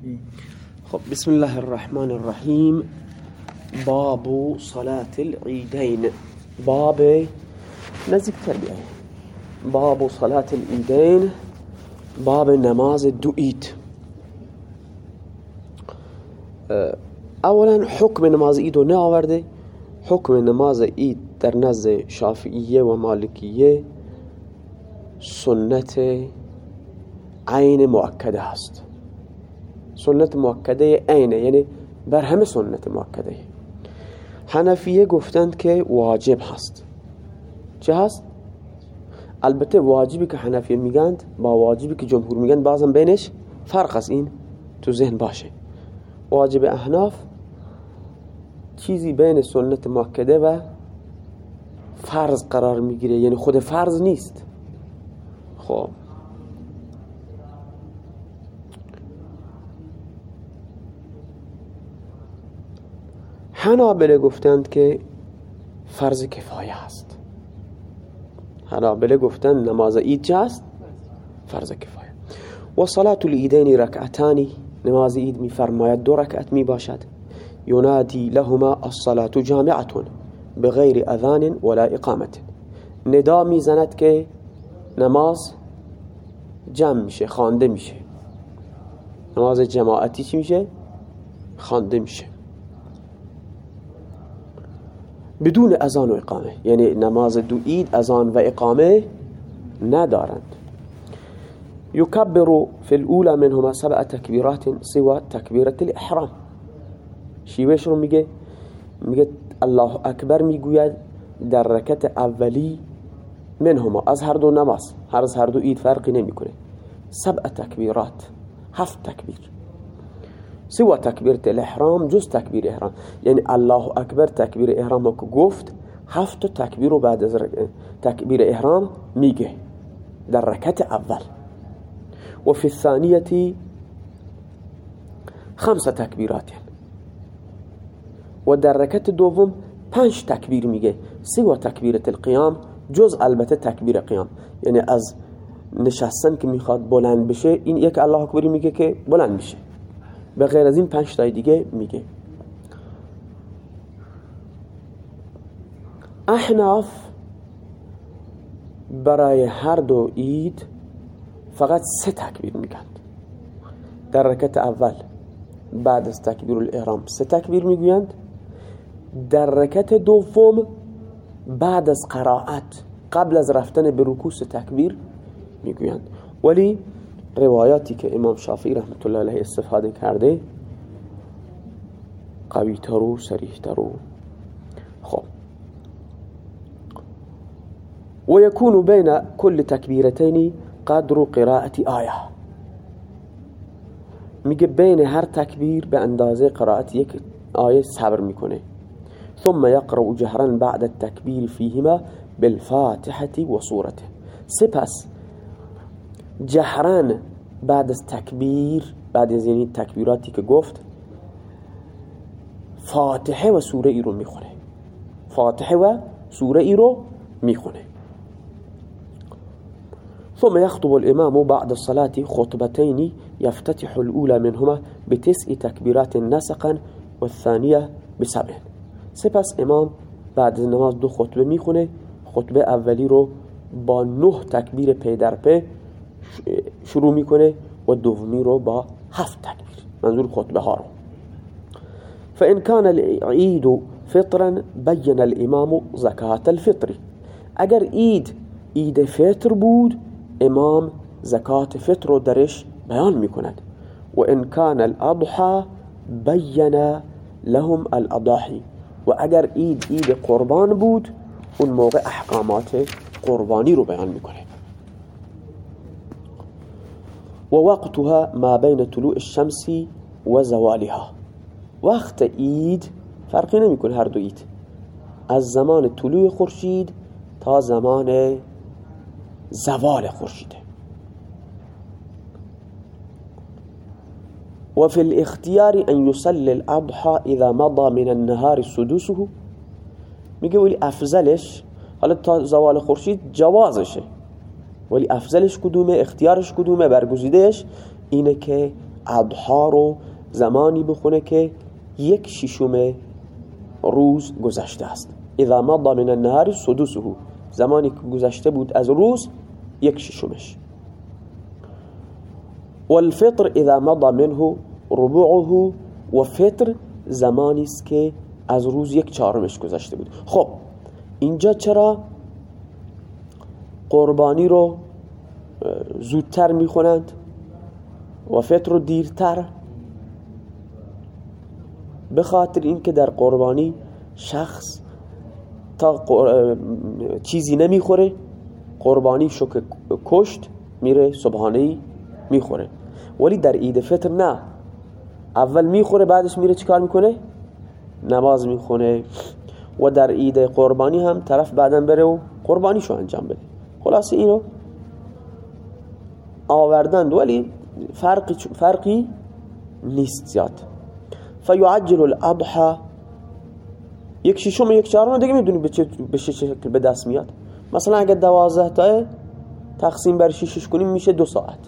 خب بسم الله الرحمن الرحيم. باب صلاة العيدين. باب نزك تربية. باب صلاة العيدين. باب نماز الدؤيت. أه، اولا حكم نماز ايدو ناورده. حكم نماز ايد در نزد شافعیه و مالکیه. سنت عین مؤکده است. سنت مؤکده عینه یعنی بر همه سنت مؤکده. حنفیه گفتند که واجب هست. چه هست؟ البته واجبی که حنفیه میگند با واجبی که جمهور میگند بازم بینش فرق است این تو ذهن باشه. واجب احناف چیزی بین سنت مؤکده و فرض قرار می‌گیره یعنی خود فرض نیست. خب. حنابله گفتند که فرض کفایه هست حنابله گفتند نماز عید چه هست؟ فرض کفایه. و صلاة العیدین رکعتانی نماز عید می فرماید دو رکعت می باشد ینادی لهما الصلاة جامعتون بغیر اذان ولا اقامت. ندا می‌زند که نماز جمع میشه خانده میشه. نماز جماعتی چی میشه؟ خانده میشه. بدون اذان و اقامه. یعنی نماز دو اید اذان و اقامه ندارند. يكبر في الأولى منهما سبع تكبيرات سوى تكبيرة الإحرام. شیوهش رو میگه میگه الله اکبر میگوید در رکت اولی منهما. از هر دو نماز هر از هر دو اید فرقی نمیکنه. سبع تکبیرات هفت تکبیر. سوى تکبیرت الاحرام جز تکبیر احرام یعنی الله اکبر تکبیر احرام که گفت هفت رو بعد از تکبیر احرام میگه در رکت اول و فی الثانیه خمس تکبیرات و در رکت دوم پنج تکبیر میگه سوى تکبیرت القیام جز البته تکبیر قیام یعنی از نشستن که می‌خواد بلند بشه این یک الله اکبری میگه که بلند میشه. به غیر از این پنج تای دیگه میگه. احناف برای هر دو اید فقط سه تکبیر میگند در رکت اول بعد از تکبیر الاحرام سه تکبیر می‌گویند. در رکت دوم بعد از قرائت قبل از رفتن به رکوع سه تکبیر می‌گویند. ولی روایاتی که إمام شافعی رحمت الله علیه استفادة کرده قوی ترو سریح ترو. خب. و یکون بین کل تکبیرتین قدر قراءة آیه میگه بین هر تکبیر به اندازه قرائت یک آیه صبر میکنه. ثم يقرأ جهرا بعد التكبير فيهما بالفاتحة وصورته. سپس جهران بعد از تکبیر بعد از یعنی تکبیراتی که گفت فاتحه و سوره ای رو می‌خونه. فاتحه و سوره ای رو می‌خونه. ثم يخطب الإمام بعد الصلاة خطبتين يفتتح الأولى منهما بتسع تكبيرات نسقا والثانية بسبع. سپس امام بعد از نماز دو خطبه می‌خونه. خطبه اولی رو با نه تکبیر پی در پی شروع میکنه و دومی رو با هفت تکبیر. منظور خطبه ها رو. فإن كان العيد فطرا بين الإمام زكاة الفطر. اگر عید عید فطر بود امام زکات فطر رو درش بیان میکند. و ان كان الأضحى بین لهم الاضاحی و اگر عید عید قربان بود اون موقع احکامات قربانی رو بیان میکنه و وقتها ما بین طلوع الشمس و زوالها وقت عید فرقی نمیکنه هر دو عید. از زمان طلوع خورشید تا زمان زوال خورشیده وفي الاختيار أن يصلي الأضحى إذا مضى من النهار سدوسه. میگه ولی افضلش حالا تا زوال خورشید جوازشه. ولی افضلش کدومه اختیارش کدومه برگزیدهش اینه که اضحا رو زمانی بخونه که یک ششم روز گذشته است. اذا مضى من النهار سدوسه. زمانی که گذشته بود از روز یک ششمش. والفطر اذا مضى منه ربعه و فطر زمانی است که از روز یک چهارمش گذشته بود. خب اینجا چرا قربانی رو زودتر می‌خونند و فطر رو دیرتر. به خاطر اینکه در قربانی شخص تا چیزی نمی‌خوره قربانی شو که کشت میره صبحانه می‌خوره. ولی در عید فطر نه. اول می‌خوره بعدش میره چیکار می‌کنه؟ نماز می‌خونه. و در عید قربانی هم طرف بعدا بره و قربانیشو انجام بده. خلاص اینو آوردند ولی فرقی, فرقی نیست زیاد. فیعجل الاضحى یک ششم یک چهارم دیگه می‌دونی به چه به شکل به دست میاد. مثلا اگه دوازده تا تقسیم بر ششش کنیم میشه دو ساعت.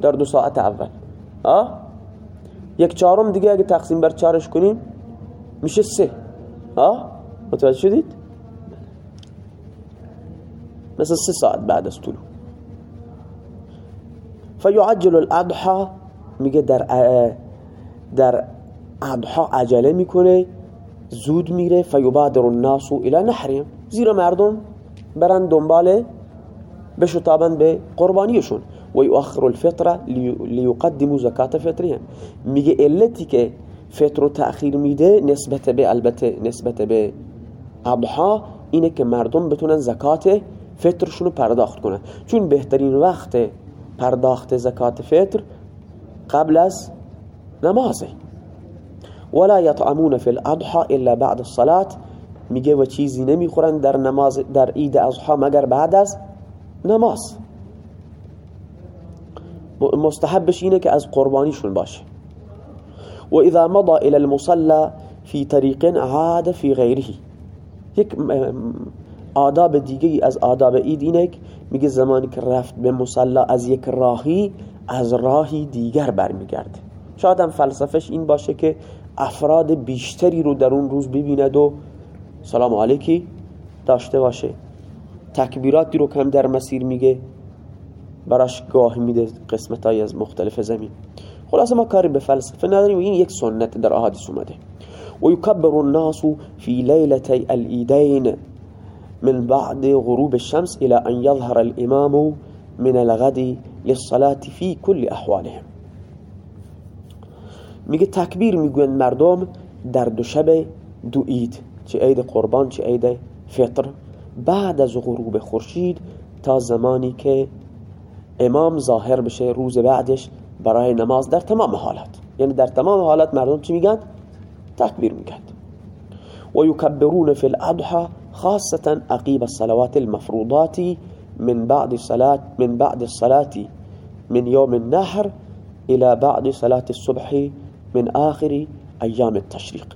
در دو ساعت اول. آه یک چهارم دیگه اگه تقسیم بر چهارش کنیم میشه سه. آه متوجه شدید؟ مثلا سه ساعت بعد از طلوع. فیعجل الاضحى میگه در در اضحا عجله می‌کنه زود میره فیبادر الناس الى نحرهم. زیرا مردم برن دنبال بشتابن به قربانیشون. و یؤخر الفطره لیقدموا زکات فطرهم. میگه علتی که فطر رو تأخیر میده نسبت به البته نسبت به اضحا اینه که مردم بتونن زکات فطرشون رو پرداخت کنن. چون بهترین وقت پرداخت زکات فطر قبل از نمازه. ولا يطعمون في الاضحى الا بعد الصلاه میگه و چیزی نمی‌خورن در نماز در عید اضحا مگر بعد از نماز. مستحبش اینه که از قربانیشون باشه. و اذا مضى الى المصلى في طريق عاد في غيره یک آداب دیگه از آداب عید اینه میگه زمانی که رفت به مصلا از یک راهی از راهی دیگر برمیگرده. شاید هم فلسفش این باشه که افراد بیشتری رو در اون روز ببیند و سلام علیکی داشته باشه. تکبیراتی رو کم در مسیر میگه براش گاه میده قسمت های از مختلف زمین. خلاصه ما کاری به فلسفه نداریم این یک سنت در احادیث اومده. و یکبر الناس فی لیلتی الایدین من بعد غروب الشمس إلى أن يظهر الإمام من الغد للصلاة في كل أحوالهم. میگه تکبیر میگوین مردم در دو شب دو عید چه عید قربان چه عید فطر. بعد از غروب خورشید تا زمانی که امام ظاهر بشه روز بعدش برای نماز در تمام حالات. یعنی در تمام حالات مردم چی میگن؟ تکبیر میگن. و یکبرون فی الاضحى خاصة عقیب الصلوات المفروضات من بعد صلاة من بعد الصلاة من يوم النحر الى بعد صلاة الصبح من آخر ایام التشریق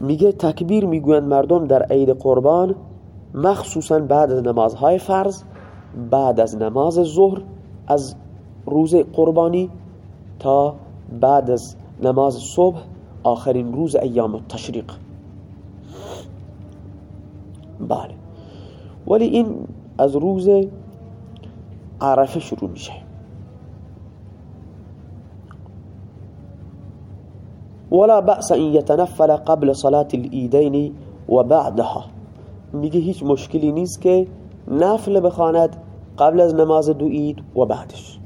میگه تکبیر می‌گوین مردم در عید قربان مخصوصا بعد از نمازهای فرض بعد از نماز ظهر از روز قربانی تا بعد از نماز صبح آخرین روز ایام التشریق بله. ولی این از روز عرفه شروع میشه. ولا بأس ان يتنفل قبل صلاة الإيدين و بعدها. میگه هیچ مشکلی نیست که نفل بخواند قبل از نماز دو عید و بعدش.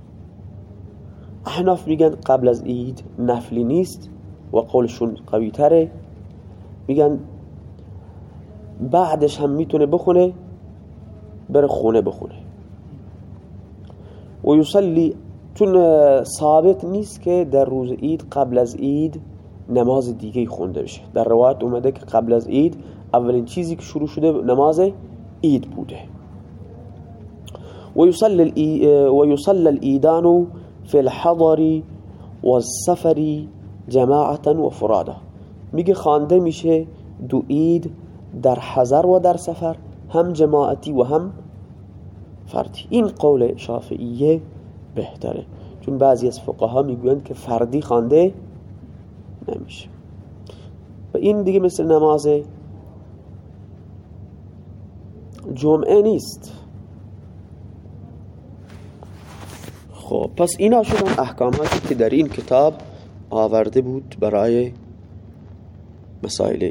احناف میگن قبل از عید نفلی نیست و قولشون قوی تره میگن بعدش هم می‌تونه بخونه بره خونه بخونه. و یصلی چون ثابت نیست که در روز عید قبل از عید نماز دیگه خونده بشه. در روایت اومده که قبل از عید اولین چیزی که شروع شده نماز عید بوده. و یصلی الایدان فی الحضر والسفر جماعتا و فرادا. میگه خوانده میشه دو عید در حضر و در سفر هم جماعتی و هم فردی. این قول شافعیه بهتره. چون بعضی از فقها می‌گویند که فردی خوانده نمیشه. و این دیگه مثل نماز جمعه نیست. خب پس اینا شدن احکاماتی که در این کتاب آورده بود برای مسائل